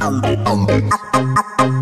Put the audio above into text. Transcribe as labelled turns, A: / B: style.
A: um, um, um,